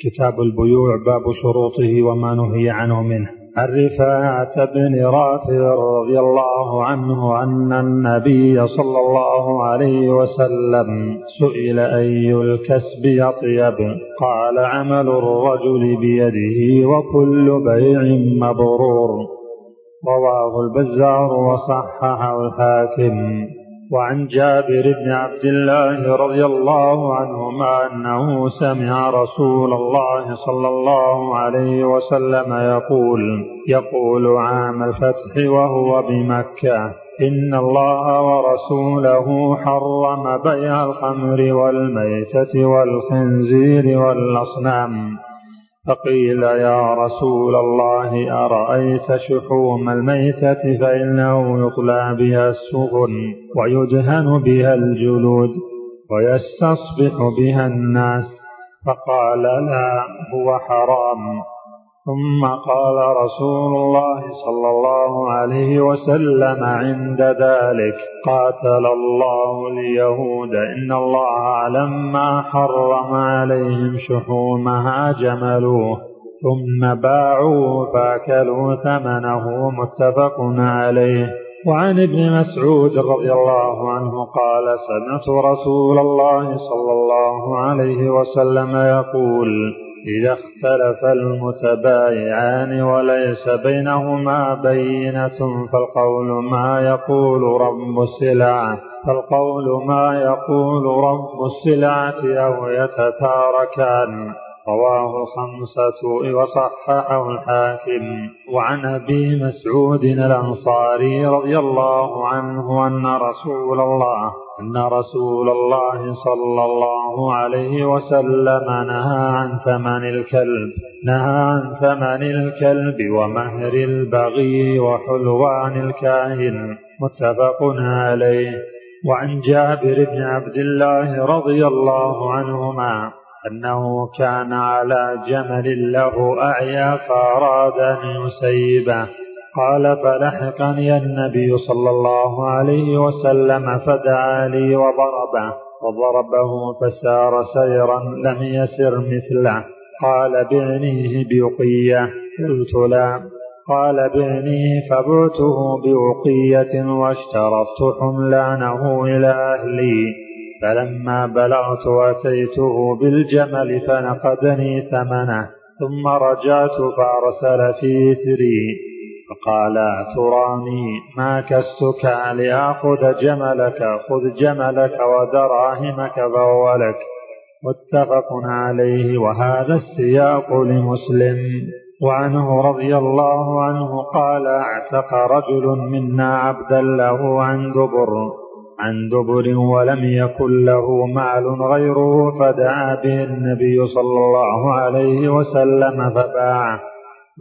كتاب البيوع باب شروطه وما نهي عنه منه. عن رفاعة بن رافع رضي الله عنه أن النبي صلى الله عليه وسلم سئل أي الكسب أطيب. قال عمل الرجل بيده وكل بيع مبرور. رواه البزار وصححه الحاكم. وعن جابر بن عبد الله رضي الله عنهما أنه سمع رسول الله صلى الله عليه وسلم يقول يقول عام الفتح وهو بمكة إن الله ورسوله حرم بيع الخمر والميتة والخنزير والأصنام. فقيل يا رسول الله أرأيت شحوم الميتة فإنه يطلع بها السفن ويدهن بها الجلود ويستصبح بها الناس؟ فقال لا هو حرام. ثم قال رسول الله صلى الله عليه وسلم عند ذلك قاتل الله اليهود إن الله لما حرم عليهم شحومها جملوه ثم باعوه فأكلوا ثمنه متفق عليه. وعن ابن مسعود رضي الله عنه قال سمعت رسول الله صلى الله عليه وسلم يقول إذا اختلف المتبايعان وليس بينهما بينة فالقول ما يقول رب السلعة فالقول ما يقول رب السلعة أو يتتاركان. رواه الخمسة وصححه الحاكم. وعن أبي مسعود الأنصاري رضي الله عنه أن رسول الله أن رسول الله صلى الله عليه وسلم نهى عن ثمن الكلب نهى عن ثمن الكلب ومهر البغي وحلوان الكاهن متفق عليه. وعن جابر بن عبد الله رضي الله عنهما أنه كان على جمل له أعيا فأراد أن يسيبه. قال فلحقني النبي صلى الله عليه وسلم فدعا لي وضربه وضربه فسار سيرا لم يسر مثله. قال بعنيه بوقية. قلت لا. قال بعنيه فبعته بوقية واشترطت حملانه إلى أهلي. فلما بلغت أتيته بالجمل فنقدني ثمنه ثم رجعت فأرسل في إثري فقال تراني ما كستك لآخذ جملك خذ جملك ودراهمك فهو لك متفق عليه وهذا السياق لمسلم. وعنه رضي الله عنه قال أعتق رجل منا عبدا له عن دبر عن دبر ولم يكن له مال غيره فدعا به النبي صلى الله عليه وسلم فباعه.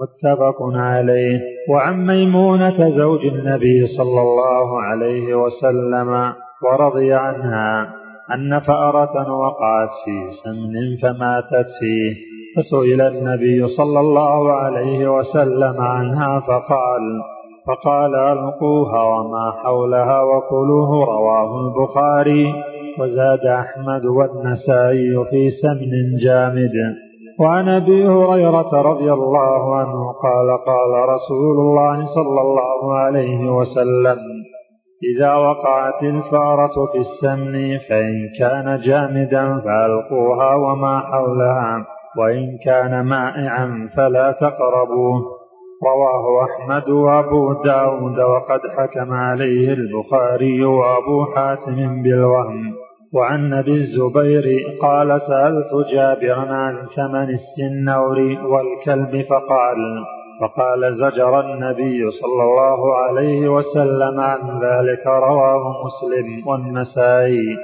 متفق عليه. وعن ميمونة زوج النبي صلى الله عليه وسلم ورضي عنها أن فأرة وقعت في سمن فماتت فيه. فسئل النبي صلى الله عليه وسلم عنها فقال فقال ألقوها وما حولها وكلوه رواه البخاري. وزاد أحمد والنسائي في سمن جامد. وعن أبي هريرة رضي الله عنه قال قال رسول الله صلى الله عليه وسلم إذا وقعت الفأرة في السمن فإن كان جامدا فألقوها وما حولها وإن كان مائعا فلا تقربوه. رواه أحمد وأبو داود وقد حكم عليه البخاري وأبو حاتم بالوهم. وعن أبي الزبير قال سألت جابرا عن ثمن السنور والكلب فقال فقال زجر النبي صلى الله عليه وسلم عن ذلك رواه مسلم والنسائي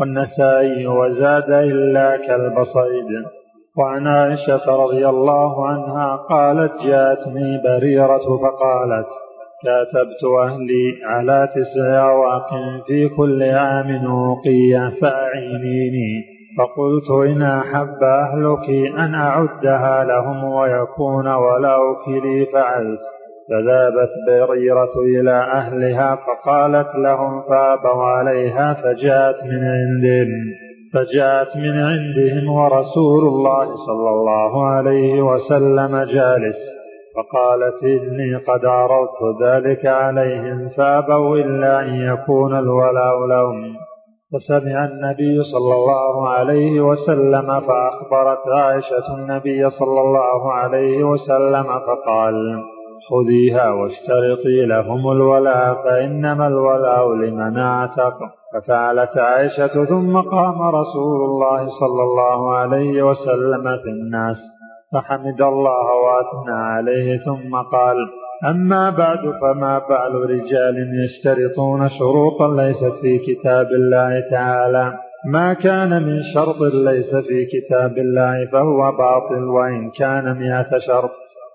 والنسائي وزاد إلا كلب صيد. وعن عائشة رضي الله عنها قالت جاءتني بريرة فقالت كاتبت أهلي على تسع أواق في كل عام وقية فأعينيني. فقلت إن أحب أهلك أن أعدها لهم ويكون ولاؤك لي فعلت. فذهبت بريرة إلى أهلها فقالت لهم فأبوا عليها فجاءت من عندهم. فجاءت من عندهم ورسول الله صلى الله عليه وسلم جالس. فقالت إني قد عرضت ذلك عليهم فأبوا إلا أن يكون الولاء لهم. فسمع النبي صلى الله عليه وسلم فأخبرت عائشة النبي صلى الله عليه وسلم فقال خذيها واشترطي لهم الولاء فإنما الولاء لمن اعتق ففعلت عائشة ثم قام رسول الله صلى الله عليه وسلم في الناس. فحمد الله وأثنى عليه ثم قال أما بعد فما بال رجال يشترطون شروطا ليست في كتاب الله تعالى. ما كان من شرط ليس في كتاب الله فهو باطل وإن كان مئة شرط.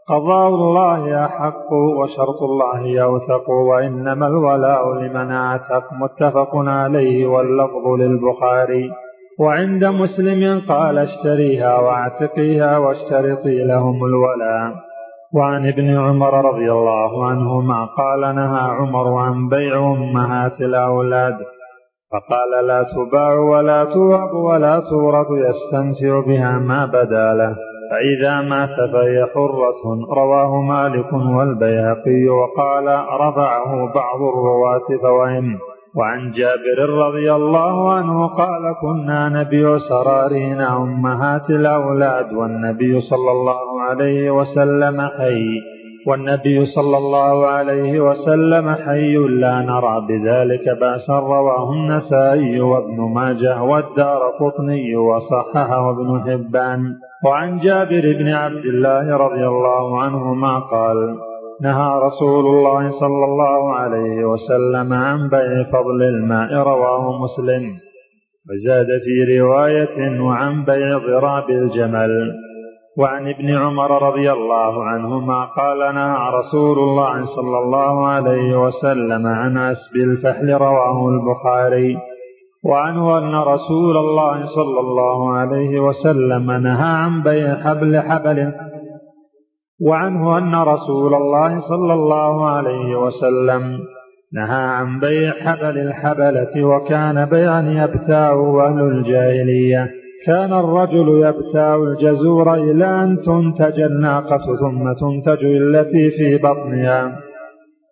قضاء الله أحق وشرط الله يوثق وإنما الولاء لمن أعتق متفق عليه واللفظ للبخاري. وعند مسلم قال اشتريها واعتقيها واشترطي لهم الولاء وعن ابن عمر رضي الله عنهما قال نهى عمر عن بيع أمهات الأولاد. فقال لا تباع ولا توهب ولا تورث يستمتع بها ما بدا له. فإذا مات فهي حرة. رواه مالك والبيهقي وقال رفعه بعض الرواة فوهم وعن جابر رضي الله عنه قال كنا نبيع سرارينا أمهات الأولاد والنبي صلى الله عليه وسلم حي والنبي صلى الله عليه وسلم حي لا نرى بذلك بأسا رواه النسائي وابن ماجه والدار قطني وصححه ابن حبان. وعن جابر بن عبد الله رضي الله عنهما قال نهى رسول الله صلى الله عليه وسلم عن بيع فضل الماء رواه مسلم. وزاد في رواية وعن بيع ضراب الجمل. وعن ابن عمر رضي الله عنهما قال نهى رسول الله صلى الله عليه وسلم عن عسب الفحل رواه البخاري. وعنه أن رسول الله صلى الله عليه وسلم نهى عن بيع حبل حبل وعنه أن رسول الله صلى الله عليه وسلم نهى عن بيع حبل الحبلة وكان بيعا يبتاعه أهل الجاهلية. كان الرجل يبتاع الجزور إلى أن تنتج الناقة ثم تنتج التي في بطنها.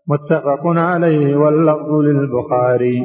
متفق عليه واللفظ للبخاري.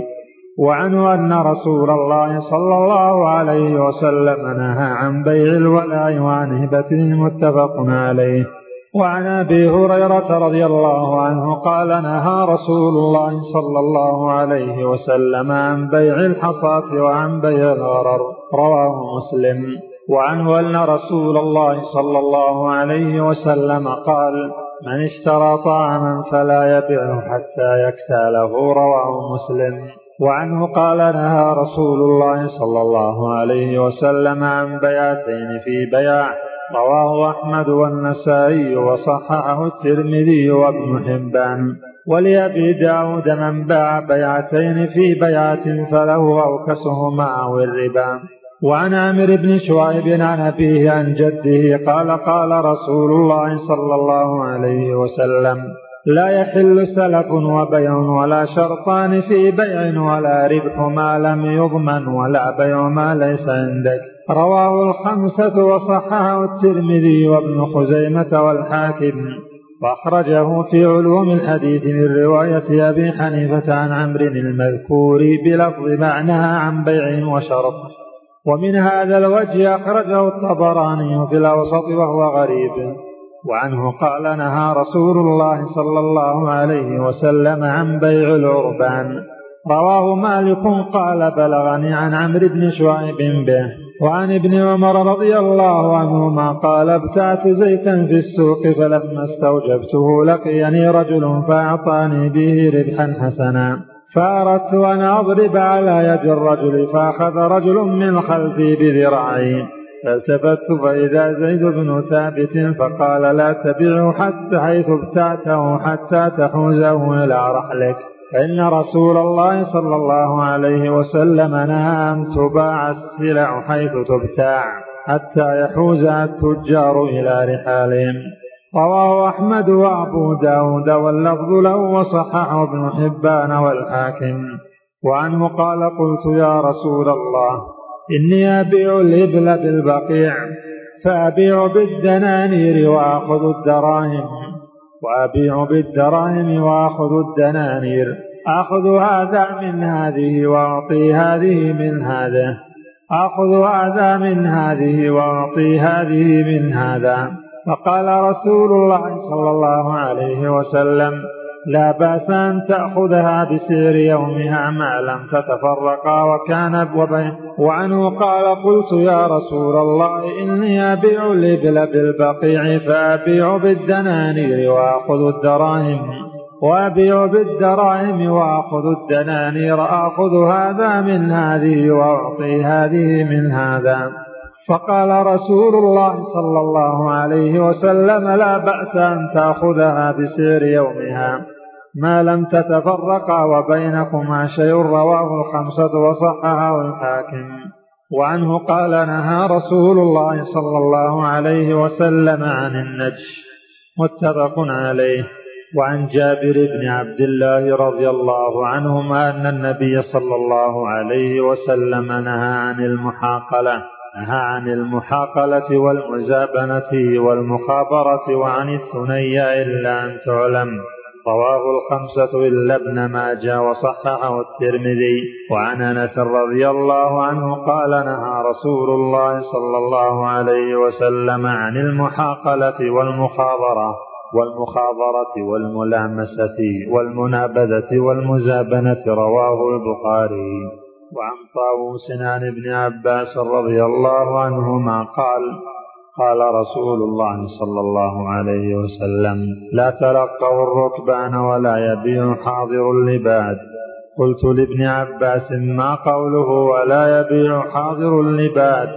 وعنه أن رسول الله صلى الله عليه وسلم نهى عن بيع الولاء وعن هبته. متفق عليه. وعن أبي هريرة رضي الله عنه قال نهى رسول الله صلى الله عليه وسلم عن بيع الحصاة وعن بيع الغرر. رواه مسلم. وعنه ان رسول الله صلى الله عليه وسلم قال من اشترى طعاما فلا يبيعه حتى يكتاله. رواه مسلم. وعنه قال نهى رسول الله صلى الله عليه وسلم عن بيعتين في بياع رواه أحمد والنسائي وصححه الترمذي وابن حبان. ولأبي داود من باع بيعتين في بيعة فله أوكسهما أو الربا. وعن عامر بن شعيب عن أبيه عن جده قال قال رسول الله صلى الله عليه وسلم لا يحل سلف وبيع ولا شرطان في بيع ولا ربح ما لم يضمن ولا بيع ما ليس عندك. رواه الخمسة وصححه الترمذي وابن خزيمة والحاكم. وأخرجه في علوم الحديث من رواية أبي حنيفة عن عمرو المذكور بلفظ معناها عن بيع وشرط. ومن هذا الوجه أخرجه الطبراني في الأوسط وهو غريب. وعنه قال نهى رسول الله صلى الله عليه وسلم عن بيع العربان. رواه مالك قال بلغني عن عمرو بن شعيب به وعن ابن عمر رضي الله عنهما قال ابتعت زيتا في السوق فلما استوجبته لقيني رجل فأعطاني به ربحا حسنا. فأردت أن أضرب على يد الرجل فأخذ رجل من خلفي بذراعي. فالتفت فإذا زيد بن ثابت فقال لا تبعه حتى حيث ابتعته حتى تحوزه إلى رحلك. فإن رسول الله صلى الله عليه وسلم نهى أن تباع السلع حيث تبتاع حتى يحوز التجار إلى رحالهم. رواه أحمد وأبو داود واللفظ له وصححه ابن حبان والحاكم. وعنه قال قلت يا رسول الله إني أبيع الإبل بالبقيع فأبيع بالدنانير وآخذ الدراهم وأبيع بالدراهم وآخذ الدنانير آخذ هذا من هذه وأعطي هذه من هذا آخذ هذا من هذه وأعطي هذه من هذا. فقال رسول الله صلى الله عليه وسلم لا بأس أن تأخذها بسعر يومها ما لم تتفرقا وكان وبين وعنه قال قلت يا رسول الله إني أبيع الإبل بالبقيع فأبيع بالدنانير وآخذ الدراهم وأبيع بالدراهم وآخذ الدنانير آخذ هذا من هذه وأعطي هذه من هذا. فقال رسول الله صلى الله عليه وسلم لا بأس أن تأخذها بسعر يومها. ما لم تتفرقا وبينكما شيء رواه الخمسة وصححه الحاكم. وعنه قال نهى رسول الله صلى الله عليه وسلم عن النجش. متفق عليه. وعن جابر بن عبد الله رضي الله عنهما أن النبي صلى الله عليه وسلم نهى عن المحاقلة. نهى عن المحاقلة والمزابنة والمخابرة وعن الثنيا إلا أن تعلم. رواه الخمسة إلا ابن ماجه وصححه الترمذي وعن أنس رضي الله عنه قال نهى رسول الله صلى الله عليه وسلم عن المحاقلة والمخابرة والمخابرة والملامسة والمنابذة والمزابنة رواه البخاري. وعن طاووس عن ابن عباس رضي الله عنهما قال قال رسول الله صلى الله عليه وسلم لا تلقوا الركبان ولا يبيع حاضر اللباد. قلت لابن عباس ما قوله ولا يبيع حاضر اللباد؟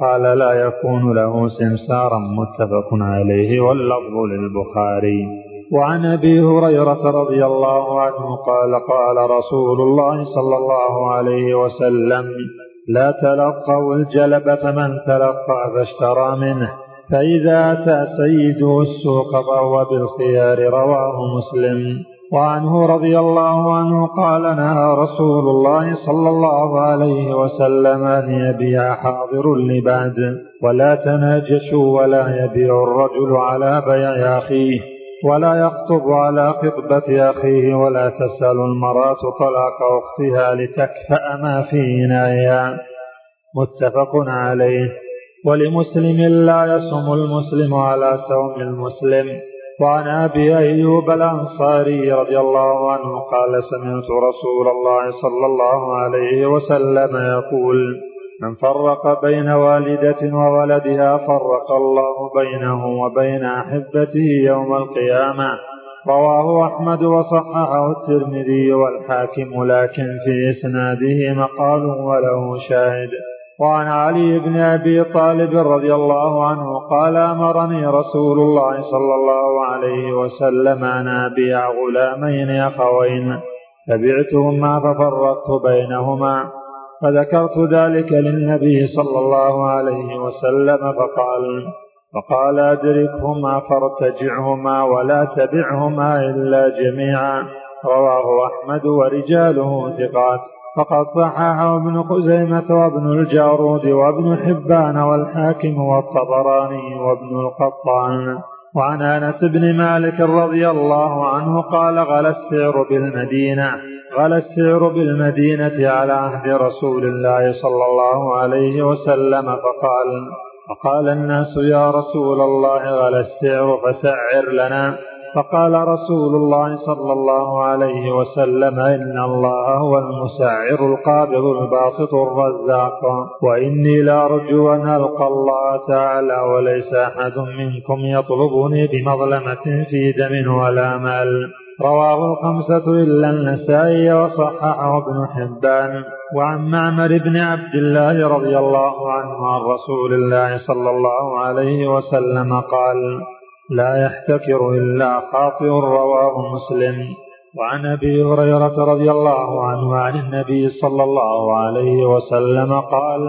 قال لا يكون له سمسارا. متفق عليه واللفظ للبخاري. وعن أبي هريرة رضي الله عنه قال قال رسول الله صلى الله عليه وسلم لا تلقوا الجلب فمن تلقى فاشترى منه. فإذا أتى سيده السوق فهو بالخيار رواه مسلم. وعنه رضي الله عنه قال نهى رسول الله صلى الله عليه وسلم أن يبيع حاضر لبعد ولا تناجشوا ولا يبيع الرجل على بيع أخيه. ولا يخطب على خطبة أخيه ولا تسأل المرأة طلاق أختها لتكفأ ما في إناءها متفق عليه. ولمسلم لا يصوم المسلم على صوم المسلم. وعن أبي أيوب الأنصاري رضي الله عنه قال سمعت رسول الله صلى الله عليه وسلم يقول من فرق بين والدة وولدها فرق الله بينه وبين أحبته يوم القيامة. رواه أحمد وصححه الترمذي والحاكم لكن في إسناده مقال وله شاهد. وعن علي بن أبي طالب رضي الله عنه قال أمرني رسول الله صلى الله عليه وسلم أن أبيع غلامين أخوين. فبعتهما ففرقت بينهما. فذكرت ذلك للنبي صلى الله عليه وسلم فقال فقال أدركهما فارتجعهما ولا تبعهما إلا جميعا. رواه أحمد ورجاله ثقات. فقد صححه ابن خزيمة وابن الجارود وابن حبان والحاكم والطبراني وابن القطان. وعن أنس بن مالك رضي الله عنه قال غلا السعر بالمدينة. غلا السعر بالمدينة على عهد رسول الله صلى الله عليه وسلم فقال فقال الناس يا رسول الله غلا السعر فسعر لنا. فقال رسول الله صلى الله عليه وسلم إن الله هو المسعر القابض الباسط الرزاق وإني لأرجو أن ألقى الله تعالى وليس أحد منكم يطلبني بمظلمة في دم ولا مال. رواه الخمسة إلا النسائي وصححه ابن حبان. وعن معمر بن عبد الله رضي الله عنه عن رسول الله صلى الله عليه وسلم قال لا يحتكر إلا خاطئ رواه مسلم وعن أبي هريرة رضي الله عنه عن النبي صلى الله عليه وسلم قال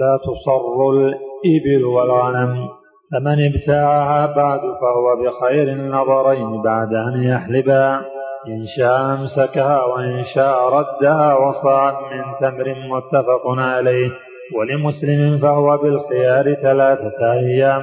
لا تصر الإبل والغنم فمن ابتاعها بعد فهو بخير النظرين بعد أن يحلبها إن شاء أمسكها وإن شاء ردها وصاعا من تمر متفق عليه. ولمسلم فهو بالخيار ثلاثة أيام.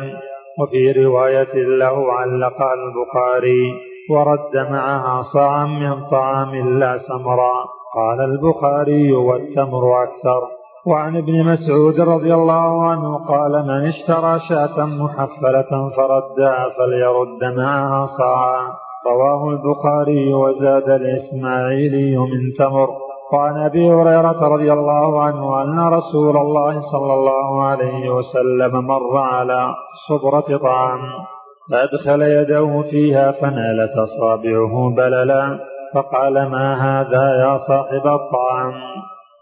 وفي رواية له علق البخاري. ورد معها صاعا من طعام لا سمرا. قال البخاري والتمر أكثر. وعن ابن مسعود رضي الله عنه قال من اشترى شاة محفلة فردها فليرد معها صاعا. رواه البخاري وزاد الإسماعيلي من تمر. وعن أبي هريرة رضي الله عنه أن رسول الله صلى الله عليه وسلم مر على صبرة طعام فأدخل يده فيها فنالت أصابعه بللا فقال ما هذا يا صاحب الطعام؟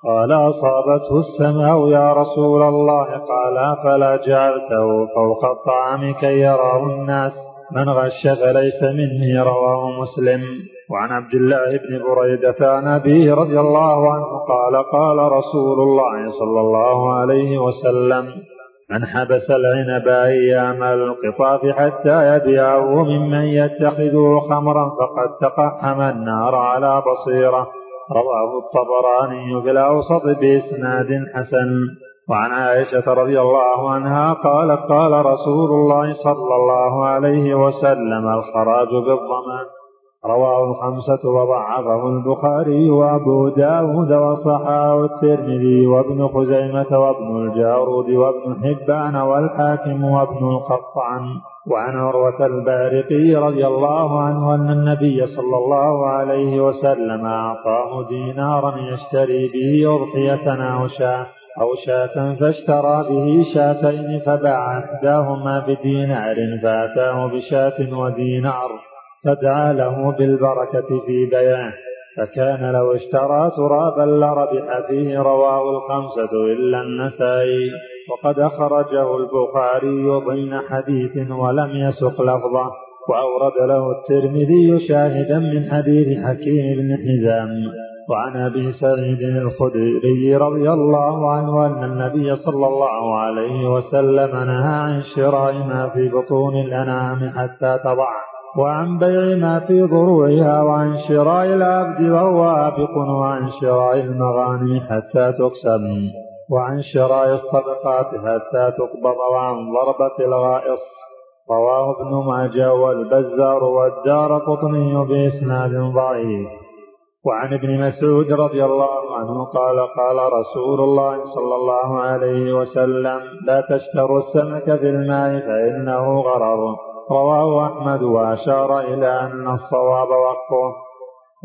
قال أصابته السماء يا رسول الله. قال فلا جعلته فوق الطعام كي يراه الناس. من غش فليس مني رواه مسلم. وعن عبد الله بن بريدة عن أبيه رضي الله عنه قال قال رسول الله صلى الله عليه وسلم من حبس العنب أيام القطاف حتى يبيعه ممن يتخذه خمرا فقد تقحم النار على بصيرة. رواه الطبراني في الأوسط بإسناد حسن. وعن عائشة رضي الله عنها قالت قال رسول الله صلى الله عليه وسلم الخراج بالضمان. رواه الخمسة وضعفه البخاري وأبو داود وصححه الترمذي وابن خزيمة وابن الجارود وابن حبان والحاكم وابن القطعن وعن عروة البارقي رضي الله عنه أن النبي صلى الله عليه وسلم أعطاه دينارا يشتري به أضحية أو شاة أو شاة فاشترى به شاتين فباع إحداهما بدينار فأتاه بشاة ودينار فدعا له بالبركة في بيعه فكان لو اشترى ترابا لربح فيه رواه الخمسة إلا النسائي. وقد أخرجه البخاري ضمن حديث ولم يسق لفظه وأورد له الترمذي شاهدا من حديث حكيم بن حزام. وعن أبي سعيد الخدري رضي الله عنه أن النبي صلى الله عليه وسلم نهى عن شراء ما في بطون الأنعام حتى تضع وعن بيع ما في ضروعها وعن شراء العبد وهو وعن شراء المغانم حتى تقسم. وعن شراء الصدقات حتى تقبض وعن ضربة الغائص. رواه ابن ماجه والبزار والدار قطني بإسناد ضعيف. وعن ابن مسعود رضي الله عنه قال قال رسول الله صلى الله عليه وسلم لا تشتروا السمك في الماء فإنه غرر رواه أحمد وأشار إلى أن الصواب وقفه.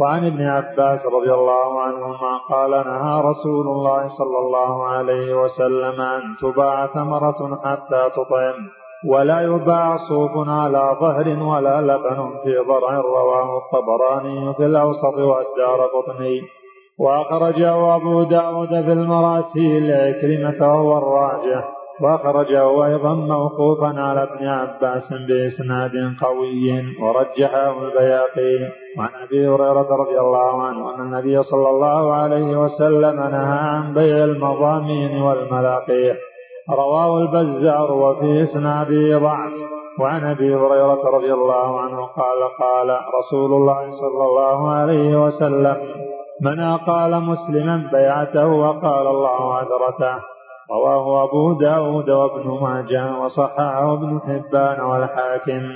وعن ابن عباس رضي الله عنهما قال نهى رسول الله صلى الله عليه وسلم أن تباع ثمرة حتى تطعم ولا يباع صوف على ظهر ولا لبن في ضرع رواه الطبراني في الأوسط والدار قطني. وأخرجه أبو داود في المراسيل عكرمة وهو الراجح وأخرجه أيضا موقوفا على ابن عباس بإسناد قوي ورجحه البياقي. وعن أبي هريرة رضي الله عنه أن النبي صلى الله عليه وسلم نهى عن بيع المضامين والملاقيح. رواه البزار وفي إسناده ضعف. وعن أبي هريرة رضي الله عنه قال قال رسول الله صلى الله عليه وسلم من أقال مسلما بيعته وقال الله عذرته. رواه أبو داود وابن ماجه وصححه ابن حبان والحاكم.